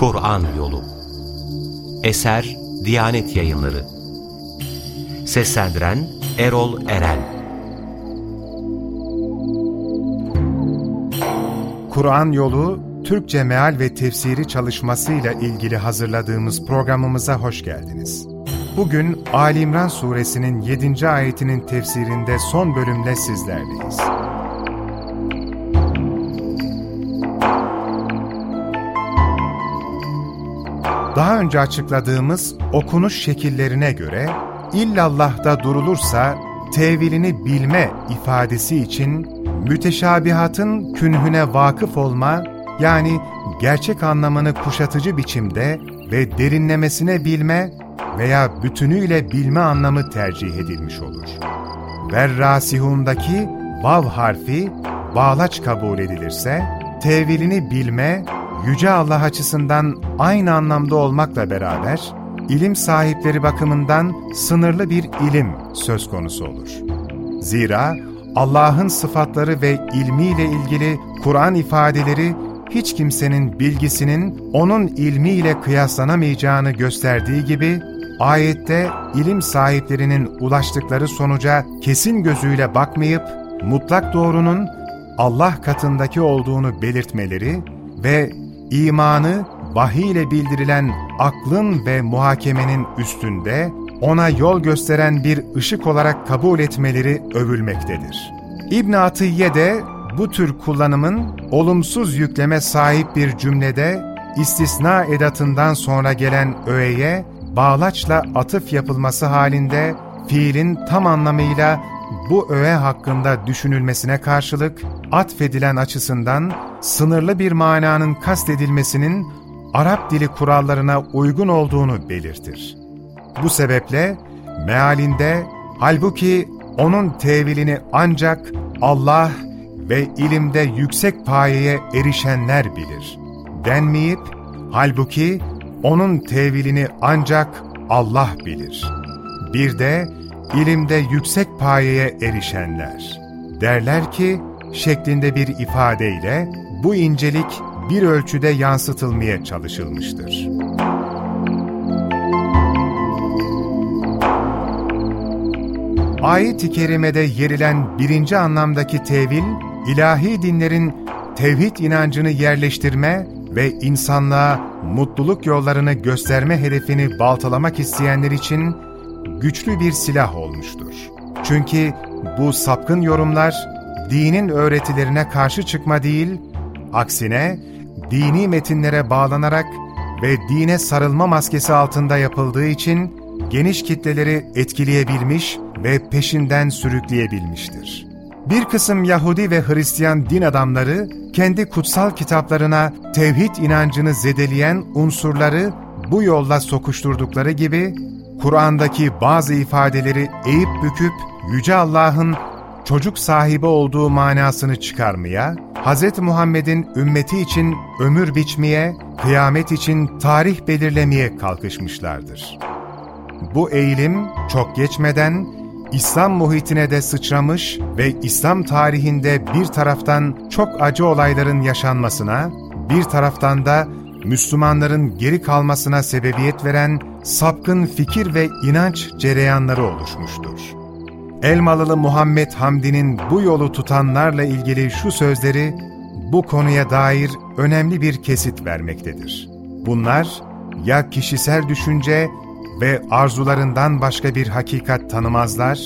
Kur'an Yolu Eser Diyanet Yayınları Seslendiren Erol Eren Kur'an Yolu Türkçe Meal ve Tefsiri çalışmasıyla ilgili hazırladığımız programımıza hoş geldiniz. Bugün Ali İmran suresinin 7. ayetinin tefsirinde son bölümle sizlerleyiz. Daha önce açıkladığımız okunuş şekillerine göre illallah'ta durulursa tevilini bilme ifadesi için müteşabihatın künhüne vakıf olma yani gerçek anlamını kuşatıcı biçimde ve derinlemesine bilme veya bütünüyle bilme anlamı tercih edilmiş olur. Verrasihundaki vav harfi bağlaç kabul edilirse, tevilini bilme, Yüce Allah açısından aynı anlamda olmakla beraber, ilim sahipleri bakımından sınırlı bir ilim söz konusu olur. Zira Allah'ın sıfatları ve ilmiyle ilgili Kur'an ifadeleri hiç kimsenin bilgisinin onun ilmiyle kıyaslanamayacağını gösterdiği gibi, ayette ilim sahiplerinin ulaştıkları sonuca kesin gözüyle bakmayıp, mutlak doğrunun Allah katındaki olduğunu belirtmeleri ve imanı vahiy ile bildirilen aklın ve muhakemenin üstünde ona yol gösteren bir ışık olarak kabul etmeleri övülmektedir. İbn Atiyye de bu tür kullanımın olumsuz yükleme sahip bir cümlede istisna edatından sonra gelen öğeye bağlaçla atıf yapılması halinde fiilin tam anlamıyla bu öğe hakkında düşünülmesine karşılık atfedilen açısından sınırlı bir mananın kastedilmesinin Arap dili kurallarına uygun olduğunu belirtir. Bu sebeple mealinde halbuki onun tevilini ancak Allah ve ilimde yüksek payeye erişenler bilir. Denmeyip, halbuki onun tevilini ancak Allah bilir. Bir de ilimde yüksek payeye erişenler. Derler ki, şeklinde bir ifadeyle bu incelik bir ölçüde yansıtılmaya çalışılmıştır. Ayet-i Kerime'de yerilen birinci anlamdaki tevil, ilahi dinlerin tevhid inancını yerleştirme ve insanlığa mutluluk yollarını gösterme hedefini baltalamak isteyenler için güçlü bir silah olmuştur. Çünkü bu sapkın yorumlar, dinin öğretilerine karşı çıkma değil, aksine dini metinlere bağlanarak ve dine sarılma maskesi altında yapıldığı için geniş kitleleri etkileyebilmiş ve peşinden sürükleyebilmiştir. Bir kısım Yahudi ve Hristiyan din adamları kendi kutsal kitaplarına tevhid inancını zedeleyen unsurları bu yolla sokuşturdukları gibi Kur'an'daki bazı ifadeleri eğip büküp Yüce Allah'ın çocuk sahibi olduğu manasını çıkarmaya, Hz. Muhammed'in ümmeti için ömür biçmeye, kıyamet için tarih belirlemeye kalkışmışlardır. Bu eğilim çok geçmeden İslam muhitine de sıçramış ve İslam tarihinde bir taraftan çok acı olayların yaşanmasına, bir taraftan da Müslümanların geri kalmasına sebebiyet veren sapkın fikir ve inanç cereyanları oluşmuştur. Elmalılı Muhammed Hamdi'nin bu yolu tutanlarla ilgili şu sözleri bu konuya dair önemli bir kesit vermektedir. Bunlar ya kişisel düşünce ve arzularından başka bir hakikat tanımazlar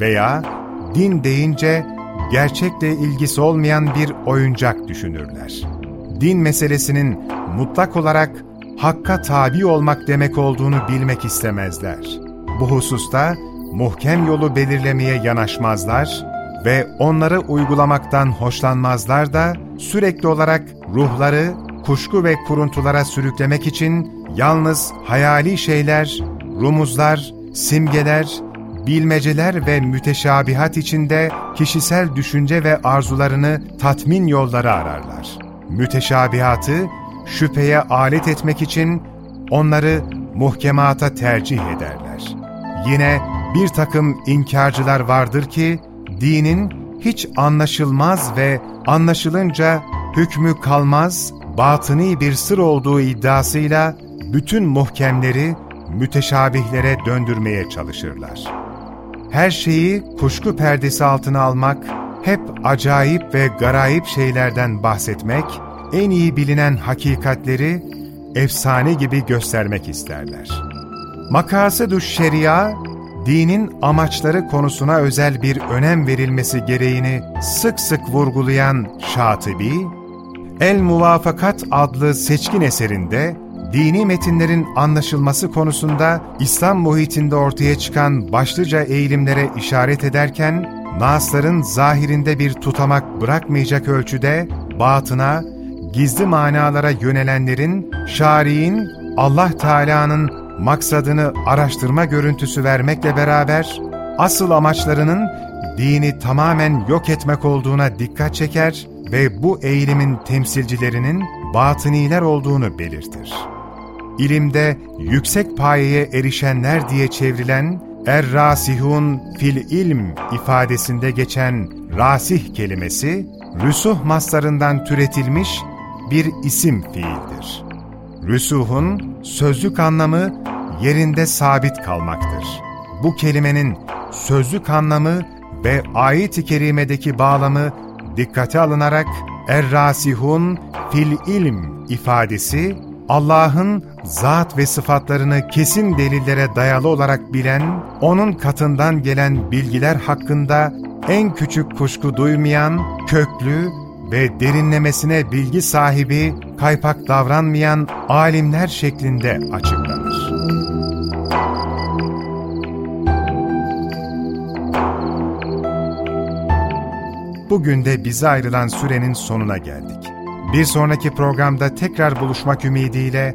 veya din deyince gerçekle ilgisi olmayan bir oyuncak düşünürler. Din meselesinin mutlak olarak hakka tabi olmak demek olduğunu bilmek istemezler. Bu hususta muhkem yolu belirlemeye yanaşmazlar ve onları uygulamaktan hoşlanmazlar da sürekli olarak ruhları kuşku ve kuruntulara sürüklemek için yalnız hayali şeyler, rumuzlar, simgeler, bilmeceler ve müteşabihat içinde kişisel düşünce ve arzularını tatmin yolları ararlar. Müteşabihatı şüpheye alet etmek için onları muhkemata tercih ederler. Yine bir takım inkarcılar vardır ki, dinin hiç anlaşılmaz ve anlaşılınca hükmü kalmaz, batıni bir sır olduğu iddiasıyla bütün muhkemleri müteşabihlere döndürmeye çalışırlar. Her şeyi kuşku perdesi altına almak, hep acayip ve garayip şeylerden bahsetmek, en iyi bilinen hakikatleri efsane gibi göstermek isterler. Makasıdü şeria, dinin amaçları konusuna özel bir önem verilmesi gereğini sık sık vurgulayan Şatibi, El Muvafakat adlı seçkin eserinde dini metinlerin anlaşılması konusunda İslam muhitinde ortaya çıkan başlıca eğilimlere işaret ederken, Nasların zahirinde bir tutamak bırakmayacak ölçüde batına, gizli manalara yönelenlerin, şari'in, Allah Teala'nın maksadını araştırma görüntüsü vermekle beraber, asıl amaçlarının dini tamamen yok etmek olduğuna dikkat çeker ve bu eğilimin temsilcilerinin batıniler olduğunu belirtir. İlimde yüksek payeye erişenler diye çevrilen Er-Rasihun fil ilm ifadesinde geçen rasih kelimesi, rüsuh maslarından türetilmiş bir isim fiildir. Rüsuhun sözlük anlamı yerinde sabit kalmaktır. Bu kelimenin sözlük anlamı ve ayet-i kerimedeki bağlamı dikkate alınarak Er-Rasihun fil ilm ifadesi, Allah'ın zat ve sıfatlarını kesin delillere dayalı olarak bilen, O'nun katından gelen bilgiler hakkında en küçük kuşku duymayan, köklü ve derinlemesine bilgi sahibi, kaypak davranmayan alimler şeklinde açıklanır. Bugün de bize ayrılan sürenin sonuna geldik. Bir sonraki programda tekrar buluşmak ümidiyle